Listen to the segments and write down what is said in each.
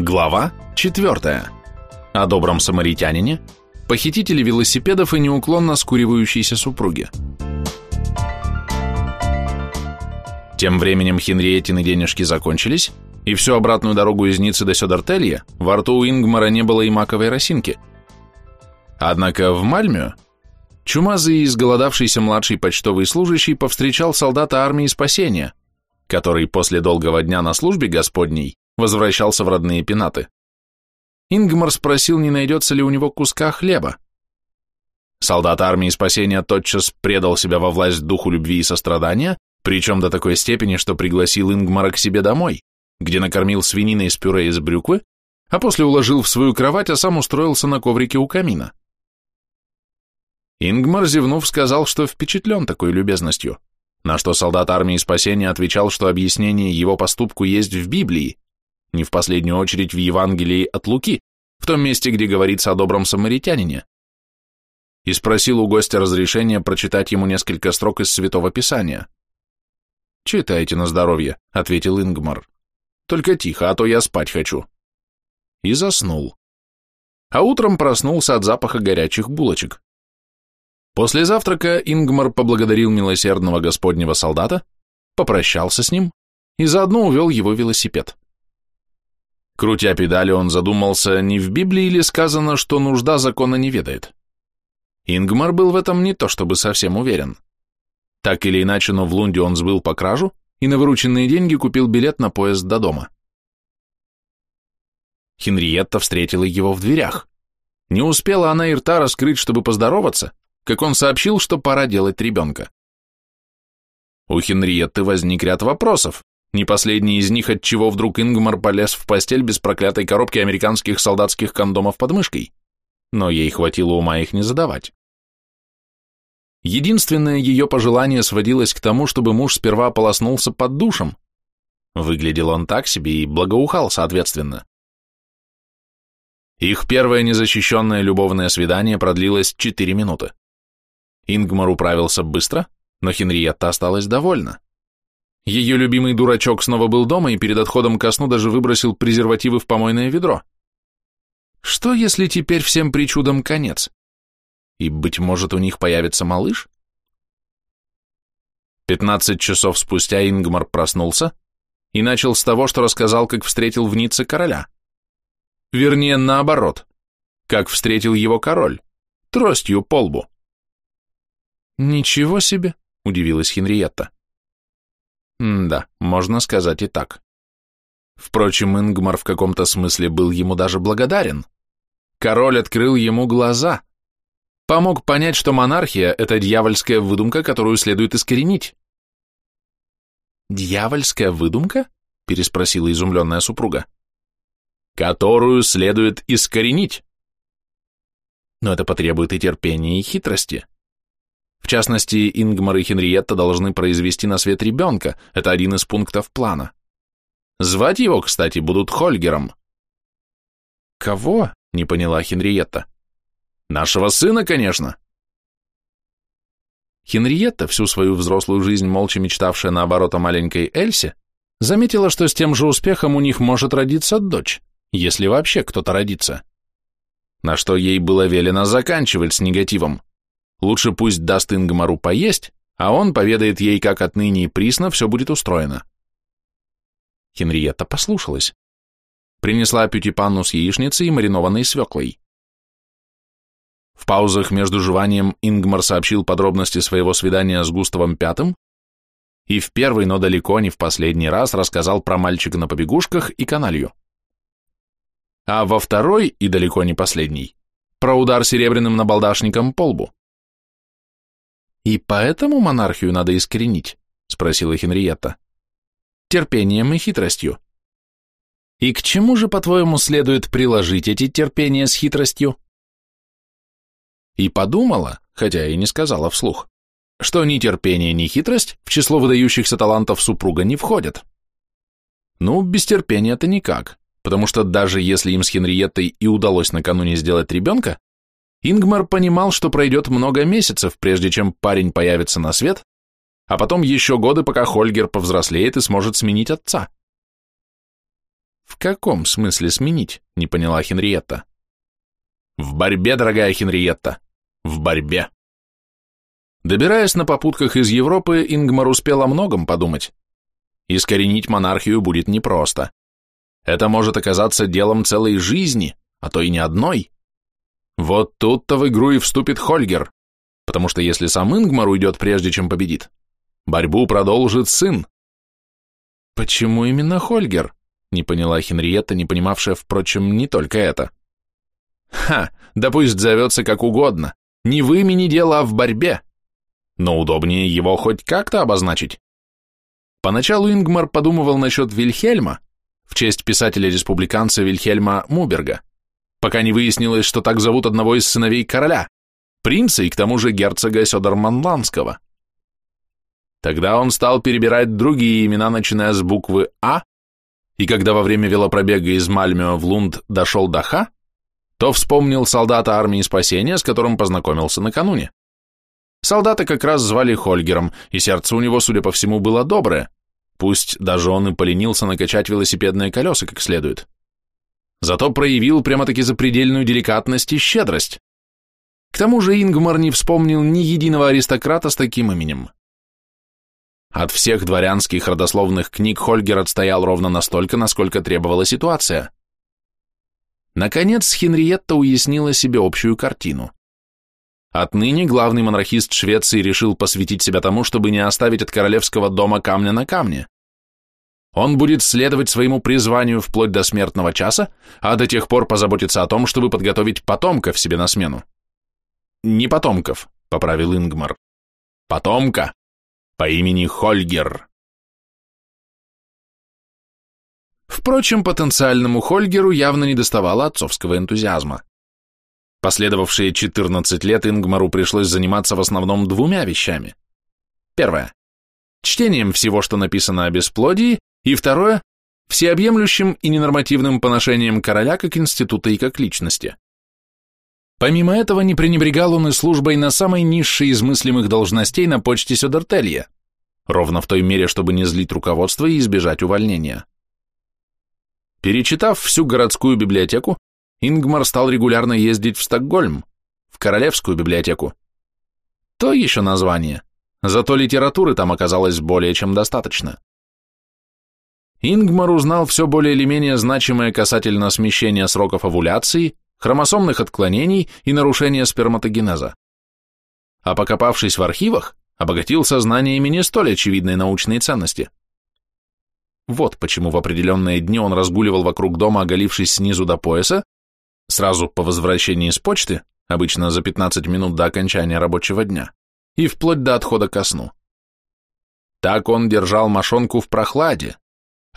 Глава 4. О добром самаритянине, похитителе велосипедов и неуклонно скуривающейся супруге. Тем временем Хенриеттины денежки закончились, и всю обратную дорогу из Ниццы до Сёдартелья во рту у Ингмара не было и маковой росинки. Однако в Мальмё чумазый и изголодавшийся младший почтовый служащий повстречал солдата армии спасения, который после долгого дня на службе Господней возвращался в родные пенаты. Ингмар спросил, не найдется ли у него куска хлеба. Солдат армии спасения тотчас предал себя во власть духу любви и сострадания, причем до такой степени, что пригласил Ингмара к себе домой, где накормил свининой с пюре из брюквы, а после уложил в свою кровать, а сам устроился на коврике у камина. Ингмар, зевнув, сказал, что впечатлен такой любезностью, на что солдат армии спасения отвечал, что объяснение его поступку есть в Библии, не в последнюю очередь в Евангелии от Луки, в том месте, где говорится о добром самаритянине, и спросил у гостя разрешения прочитать ему несколько строк из Святого Писания. «Читайте на здоровье», — ответил Ингмар. «Только тихо, а то я спать хочу». И заснул. А утром проснулся от запаха горячих булочек. После завтрака Ингмар поблагодарил милосердного господнего солдата, попрощался с ним и заодно увел его велосипед. Крутя педали, он задумался, не в Библии ли сказано, что нужда закона не ведает. Ингмар был в этом не то чтобы совсем уверен. Так или иначе, но в Лунде он сбыл по кражу и на вырученные деньги купил билет на поезд до дома. Хенриетта встретила его в дверях. Не успела она и рта раскрыть, чтобы поздороваться, как он сообщил, что пора делать ребенка. У Хенриетты возник ряд вопросов, не последний из них, от чего вдруг Ингмар полез в постель без проклятой коробки американских солдатских кондомов под мышкой. Но ей хватило ума их не задавать. Единственное ее пожелание сводилось к тому, чтобы муж сперва полоснулся под душем. Выглядел он так себе и благоухал соответственно. Их первое незащищенное любовное свидание продлилось 4 минуты. Ингмар управился быстро, но Хенриетта осталась довольна. Ее любимый дурачок снова был дома и перед отходом ко сну даже выбросил презервативы в помойное ведро. Что, если теперь всем причудам конец? И, быть может, у них появится малыш? Пятнадцать часов спустя Ингмар проснулся и начал с того, что рассказал, как встретил в Ницце короля. Вернее, наоборот, как встретил его король, тростью по лбу. «Ничего себе!» — удивилась Хенриетта. Да, можно сказать и так. Впрочем, Ингмар в каком-то смысле был ему даже благодарен. Король открыл ему глаза. Помог понять, что монархия – это дьявольская выдумка, которую следует искоренить. «Дьявольская выдумка?» – переспросила изумленная супруга. «Которую следует искоренить». Но это потребует и терпения, и хитрости. В частности, Ингмар и Хенриетта должны произвести на свет ребенка, это один из пунктов плана. Звать его, кстати, будут Хольгером. Кого? Не поняла Хенриетта. Нашего сына, конечно. Хенриетта, всю свою взрослую жизнь молча мечтавшая наоборот о маленькой Эльсе, заметила, что с тем же успехом у них может родиться дочь, если вообще кто-то родится. На что ей было велено заканчивать с негативом. Лучше пусть даст Ингмару поесть, а он поведает ей, как отныне и присно все будет устроено. Хенриетта послушалась. Принесла пютипанну с яичницей и маринованной свеклой. В паузах между жеванием Ингмар сообщил подробности своего свидания с Густавом Пятым и в первый, но далеко не в последний раз рассказал про мальчика на побегушках и каналью. А во второй, и далеко не последний, про удар серебряным набалдашником по лбу. «И поэтому монархию надо искоренить?» — спросила Хенриетта. «Терпением и хитростью». «И к чему же, по-твоему, следует приложить эти терпения с хитростью?» И подумала, хотя и не сказала вслух, что ни терпение, ни хитрость в число выдающихся талантов супруга не входят. Ну, без терпения-то никак, потому что даже если им с Хенриеттой и удалось накануне сделать ребенка, Ингмар понимал, что пройдет много месяцев, прежде чем парень появится на свет, а потом еще годы, пока Хольгер повзрослеет и сможет сменить отца. В каком смысле сменить? Не поняла Хенриетта. В борьбе, дорогая Хенриетта, в борьбе. Добираясь на попутках из Европы, Ингмар успел о многом подумать. Искоренить монархию будет непросто. Это может оказаться делом целой жизни, а то и не одной. Вот тут-то в игру и вступит Хольгер, потому что если сам Ингмар уйдет прежде, чем победит, борьбу продолжит сын. Почему именно Хольгер? Не поняла Хенриетта, не понимавшая, впрочем, не только это. Ха, да пусть зовется как угодно. Не в имени дело, а в борьбе. Но удобнее его хоть как-то обозначить. Поначалу Ингмар подумывал насчет Вильхельма, в честь писателя-республиканца Вильхельма Муберга, пока не выяснилось, что так зовут одного из сыновей короля, принца и к тому же герцога Сёдерманландского. Тогда он стал перебирать другие имена, начиная с буквы «А», и когда во время велопробега из Мальмио в Лунд дошел до «Х», то вспомнил солдата армии спасения, с которым познакомился накануне. Солдата как раз звали Хольгером, и сердце у него, судя по всему, было доброе, пусть даже он и поленился накачать велосипедные колеса как следует. Зато проявил прямо-таки запредельную деликатность и щедрость. К тому же Ингмар не вспомнил ни единого аристократа с таким именем. От всех дворянских родословных книг Хольгер отстоял ровно настолько, насколько требовала ситуация. Наконец Хенриетта уяснила себе общую картину. Отныне главный монархист Швеции решил посвятить себя тому, чтобы не оставить от королевского дома камня на камне. Он будет следовать своему призванию вплоть до смертного часа, а до тех пор позаботиться о том, чтобы подготовить потомков себе на смену. «Не потомков», — поправил Ингмар. «Потомка по имени Хольгер». Впрочем, потенциальному Хольгеру явно недоставало отцовского энтузиазма. Последовавшие 14 лет Ингмару пришлось заниматься в основном двумя вещами. Первое. Чтением всего, что написано о бесплодии, и второе – всеобъемлющим и ненормативным поношением короля как института и как личности. Помимо этого, не пренебрегал он и службой на самой низшей из мыслимых должностей на почте Сёдертелья, ровно в той мере, чтобы не злить руководство и избежать увольнения. Перечитав всю городскую библиотеку, Ингмар стал регулярно ездить в Стокгольм, в Королевскую библиотеку. То еще название, зато литературы там оказалось более чем достаточно. Ингмар узнал все более или менее значимое касательно смещения сроков овуляции, хромосомных отклонений и нарушения сперматогенеза. А покопавшись в архивах, обогатил сознаниями не столь очевидной научной ценности. Вот почему в определенные дни он разгуливал вокруг дома, оголившись снизу до пояса, сразу по возвращении с почты, обычно за 15 минут до окончания рабочего дня, и вплоть до отхода ко сну. Так он держал мошонку в прохладе,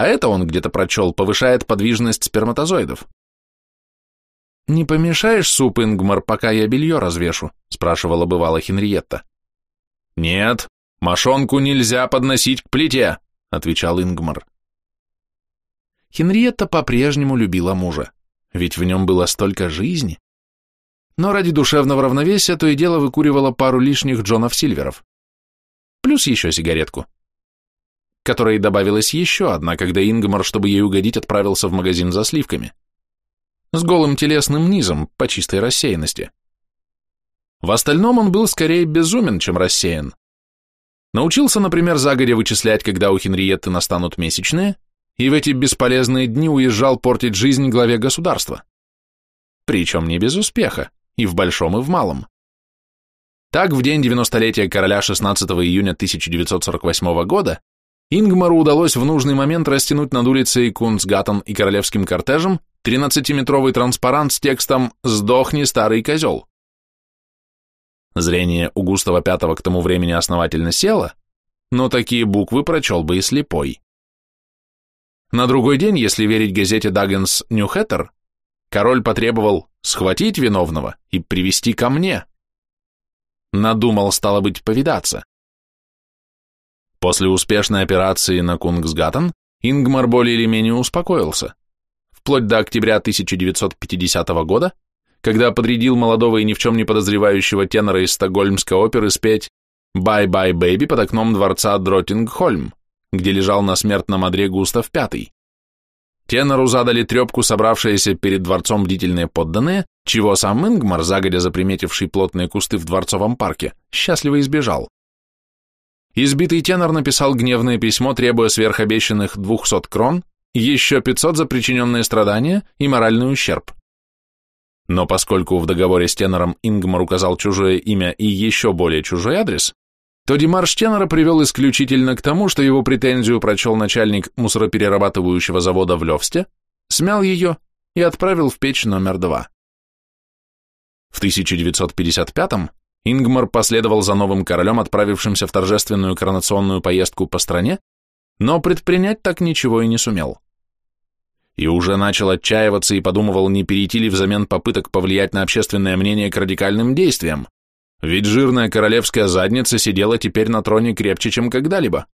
а это он где-то прочел, повышает подвижность сперматозоидов. «Не помешаешь суп, Ингмар, пока я белье развешу?» спрашивала бывала Хенриетта. «Нет, мошонку нельзя подносить к плите», отвечал Ингмар. Хенриетта по-прежнему любила мужа ведь в нем было столько жизни. Но ради душевного равновесия то и дело выкуривала пару лишних Джонов Сильверов. Плюс еще сигаретку. Которой добавилась еще одна, когда Ингмар, чтобы ей угодить, отправился в магазин за сливками. С голым телесным низом, по чистой рассеянности. В остальном он был скорее безумен, чем рассеян. Научился, например, загодя вычислять, когда у Хенриетты настанут месячные, и в эти бесполезные дни уезжал портить жизнь главе государства. Причем не без успеха, и в большом, и в малом. Так, в день 90-летия короля 16 июня 1948 года Ингмару удалось в нужный момент растянуть над улицей Кунцгаттен и королевским кортежем 13-метровый транспарант с текстом «Сдохни, старый козел». Зрение у Густава V к тому времени основательно село, но такие буквы прочел бы и слепой. На другой день, если верить газете Даггенс Ньюхэттер, король потребовал схватить виновного и привести ко мне. Надумал, стало быть, повидаться. После успешной операции на Кунгсгаттен Ингмар более или менее успокоился, вплоть до октября 1950 года, когда подрядил молодого и ни в чем не подозревающего тенора из стокгольмской оперы спеть «Bye-bye, baby» под окном дворца Дроттингхольм где лежал на смертном одре Густав V. Тенору задали трепку собравшиеся перед дворцом бдительные подданные, чего сам Ингмар, загодя заприметивший плотные кусты в дворцовом парке, счастливо избежал. Избитый тенор написал гневное письмо, требуя сверх обещанных 200 крон, еще 500 за причиненные страдания и моральный ущерб. Но поскольку в договоре с тенором Ингмар указал чужое имя и еще более чужой адрес, то демарш тенора привел исключительно к тому, что его претензию прочел начальник мусороперерабатывающего завода в Левсте, смял ее и отправил в печь номер два. В 1955-м Ингмар последовал за новым королем, отправившимся в торжественную коронационную поездку по стране, но предпринять так ничего и не сумел. И уже начал отчаиваться и подумывал, не перейти ли взамен попыток повлиять на общественное мнение к радикальным действиям, ведь жирная королевская задница сидела теперь на троне крепче, чем когда-либо.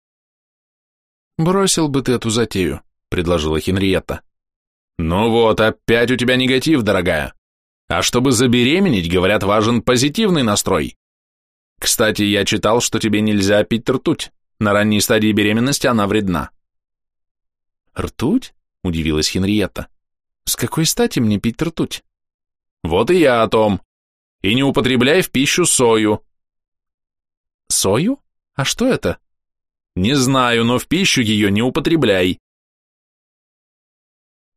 «Бросил бы ты эту затею», — предложила Хенриетта. «Ну вот, опять у тебя негатив, дорогая. А чтобы забеременеть, говорят, важен позитивный настрой. Кстати, я читал, что тебе нельзя пить ртуть. На ранней стадии беременности она вредна». «Ртуть?» — удивилась Хенриетта. «С какой стати мне пить ртуть?» «Вот и я о том и не употребляй в пищу сою. Сою? А что это? Не знаю, но в пищу ее не употребляй.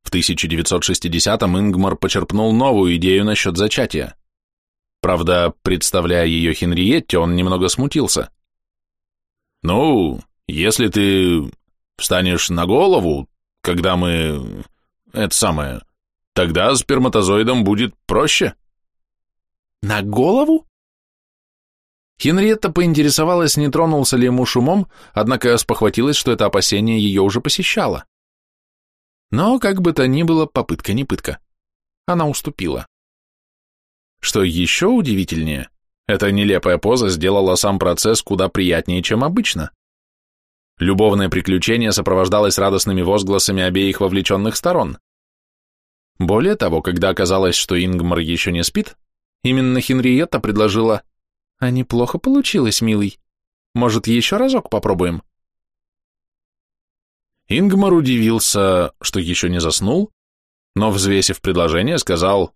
В 1960-м Ингмар почерпнул новую идею насчет зачатия. Правда, представляя ее Хенриетте, он немного смутился. «Ну, если ты встанешь на голову, когда мы... это самое, тогда сперматозоидом будет проще». На голову? Хенриетта поинтересовалась, не тронулся ли ему шумом, однако спохватилась, что это опасение ее уже посещало. Но, как бы то ни было, попытка не пытка. Она уступила. Что еще удивительнее, эта нелепая поза сделала сам процесс куда приятнее, чем обычно. Любовное приключение сопровождалось радостными возгласами обеих вовлеченных сторон. Более того, когда оказалось, что Ингмар еще не спит, Именно Хенриетта предложила. А неплохо получилось, милый. Может, еще разок попробуем? Ингмар удивился, что еще не заснул, но, взвесив предложение, сказал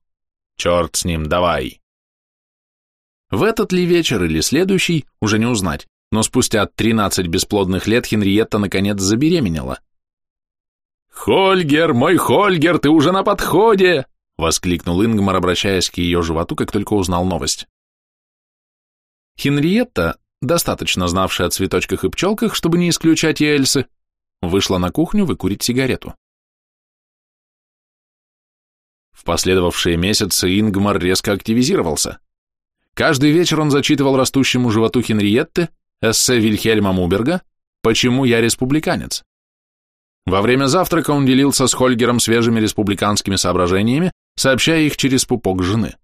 «Черт с ним, давай». В этот ли вечер или следующий, уже не узнать, но спустя 13 бесплодных лет Хенриетта наконец забеременела. «Хольгер, мой Хольгер, ты уже на подходе!» — воскликнул Ингмар, обращаясь к ее животу, как только узнал новость. Хенриетта, достаточно знавшая о цветочках и пчелках, чтобы не исключать и Эльсы, вышла на кухню выкурить сигарету. В последовавшие месяцы Ингмар резко активизировался. Каждый вечер он зачитывал растущему животу Хенриетты эссе Вильхельма Муберга «Почему я республиканец?». Во время завтрака он делился с Хольгером свежими республиканскими соображениями, сообщая их через пупок жены.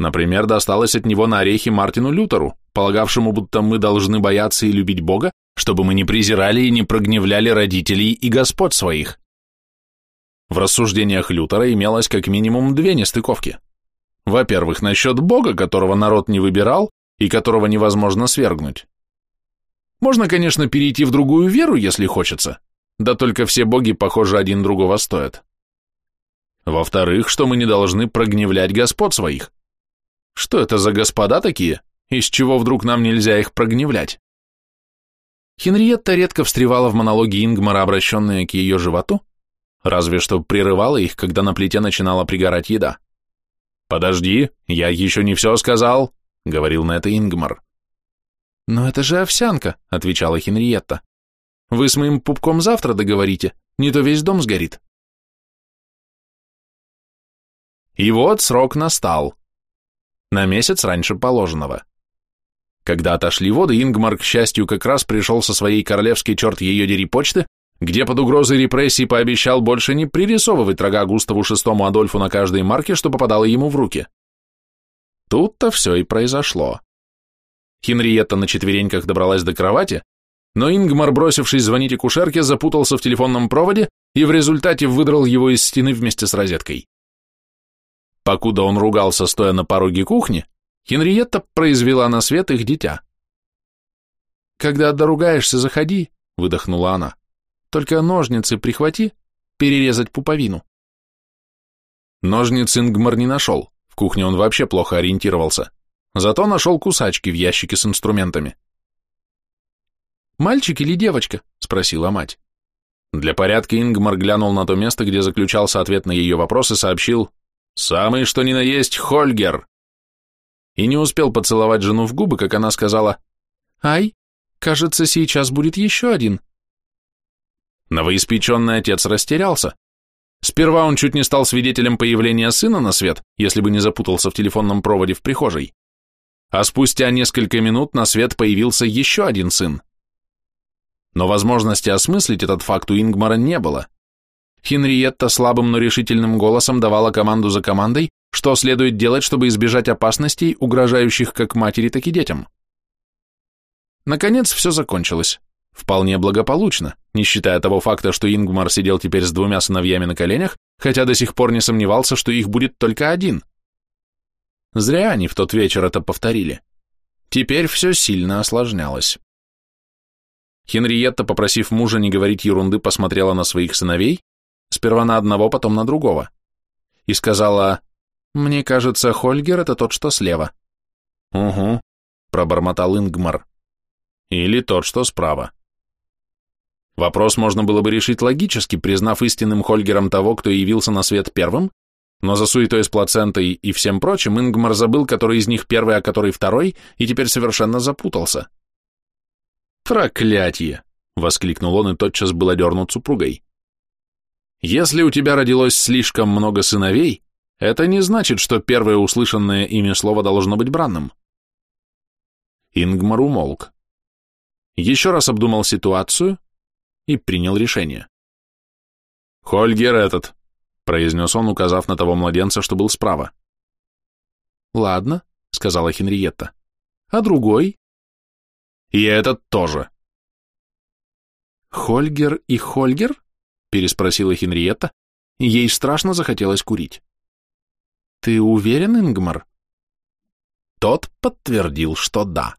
Например, досталось от него на орехи Мартину Лютеру, полагавшему, будто мы должны бояться и любить Бога, чтобы мы не презирали и не прогневляли родителей и господ своих. В рассуждениях Лютера имелось как минимум две нестыковки. Во-первых, насчет Бога, которого народ не выбирал и которого невозможно свергнуть. Можно, конечно, перейти в другую веру, если хочется, да только все боги, похоже, один другого стоят. Во-вторых, что мы не должны прогневлять господ своих. Что это за господа такие? Из чего вдруг нам нельзя их прогневлять? Хенриетта редко встревала в монологи Ингмара, обращенные к ее животу, разве что прерывала их, когда на плите начинала пригорать еда. «Подожди, я еще не все сказал», — говорил на это Ингмар. «Но это же овсянка», — отвечала Хенриетта. «Вы с моим пупком завтра договорите, не то весь дом сгорит». И вот срок настал. На месяц раньше положенного. Когда отошли воды, Ингмар, к счастью, как раз пришел со своей королевской черт ее дери почты, где под угрозой репрессий пообещал больше не пририсовывать рога Густаву VI Адольфу на каждой марке, что попадало ему в руки. Тут-то все и произошло. Хенриетта на четвереньках добралась до кровати, но Ингмар, бросившись звонить акушерке, запутался в телефонном проводе и в результате выдрал его из стены вместе с розеткой. Покуда он ругался, стоя на пороге кухни, Хенриетта произвела на свет их дитя. «Когда доругаешься, заходи», — выдохнула она. «Только ножницы прихвати, перерезать пуповину. Ножниц Ингмар не нашел, в кухне он вообще плохо ориентировался. Зато нашел кусачки в ящике с инструментами. «Мальчик или девочка?» — спросила мать. Для порядка Ингмар глянул на то место, где заключался ответ на ее вопрос и сообщил «Самый что ни на есть Хольгер!» И не успел поцеловать жену в губы, как она сказала «Ай, кажется, сейчас будет еще один». Новоиспеченный отец растерялся. Сперва он чуть не стал свидетелем появления сына на свет, если бы не запутался в телефонном проводе в прихожей. А спустя несколько минут на свет появился еще один сын. Но возможности осмыслить этот факт у Ингмара не было. Хенриетта слабым, но решительным голосом давала команду за командой, что следует делать, чтобы избежать опасностей, угрожающих как матери, так и детям. Наконец все закончилось. Вполне благополучно, не считая того факта, что Ингмар сидел теперь с двумя сыновьями на коленях, хотя до сих пор не сомневался, что их будет только один. Зря они в тот вечер это повторили. Теперь все сильно осложнялось. Хенриетта, попросив мужа не говорить ерунды, посмотрела на своих сыновей, сперва на одного, потом на другого, и сказала, «Мне кажется, Хольгер — это тот, что слева». «Угу», — пробормотал Ингмар. «Или тот, что справа». Вопрос можно было бы решить логически, признав истинным Хольгером того, кто явился на свет первым, но за суетой с плацентой и всем прочим Ингмар забыл, который из них первый, а который второй, и теперь совершенно запутался. «Проклятье!» — воскликнул он и тотчас был одернут супругой. «Если у тебя родилось слишком много сыновей, это не значит, что первое услышанное ими слово должно быть бранным». Ингмар умолк. Еще раз обдумал ситуацию и принял решение. «Хольгер этот», — произнес он, указав на того младенца, что был справа. «Ладно», — сказала Хенриетта. «А другой?» И этот тоже. «Хольгер и Хольгер?» — переспросила Хенриетта. Ей страшно захотелось курить. «Ты уверен, Ингмар?» Тот подтвердил, что да.